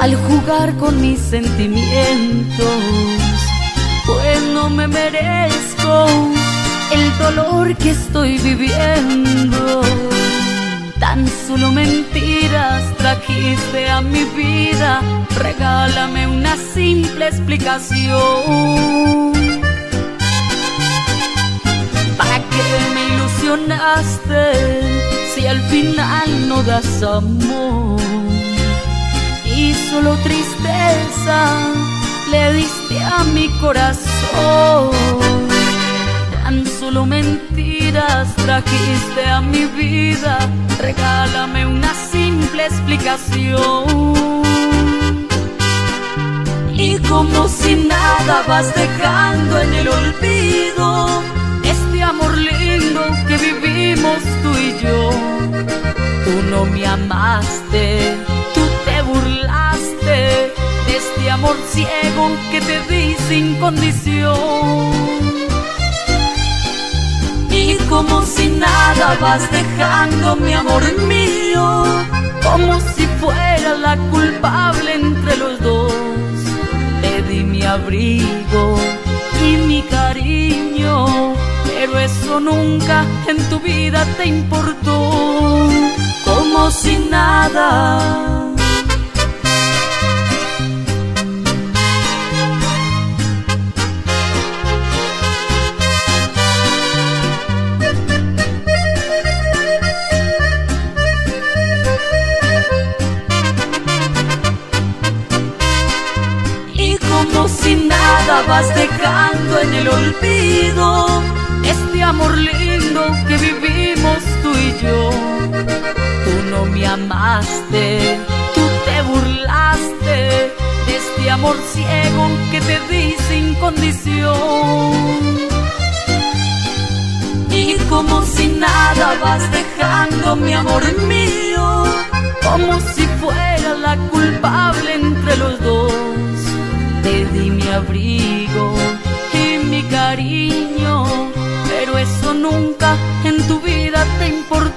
al jugar con mis sentimientos, pues no me merezco el dolor que estoy viviendo. Tan solo mentiras trajiste a mi vida, regálame una simple explicación. ¿Para qué me ilusionaste si al final no das amor? y solo tristeza le diste a mi corazón. Tan solo mentiras trajiste a mi vida, regálame una simple explicación. Y como si nada vas dejando en el olvido este amor lindo que vivimos tú y yo. Tú no me amaste amor ciego que te di sin condición. Como si nada vas dejando mi amor mío, como si fuera la culpable entre los dos. Te di mi abrigo y mi cariño, pero eso nunca en tu vida te importó. Como si nada vas dejando en el olvido este amor lindo que vivimos tú y yo. Tú no me amaste, tú te burlaste de este amor ciego que te di sin condición. Y como si nada vas dejando mi amor mío, como si fuera la culpable abrigo y mi cariño, pero eso nunca en tu vida te importó,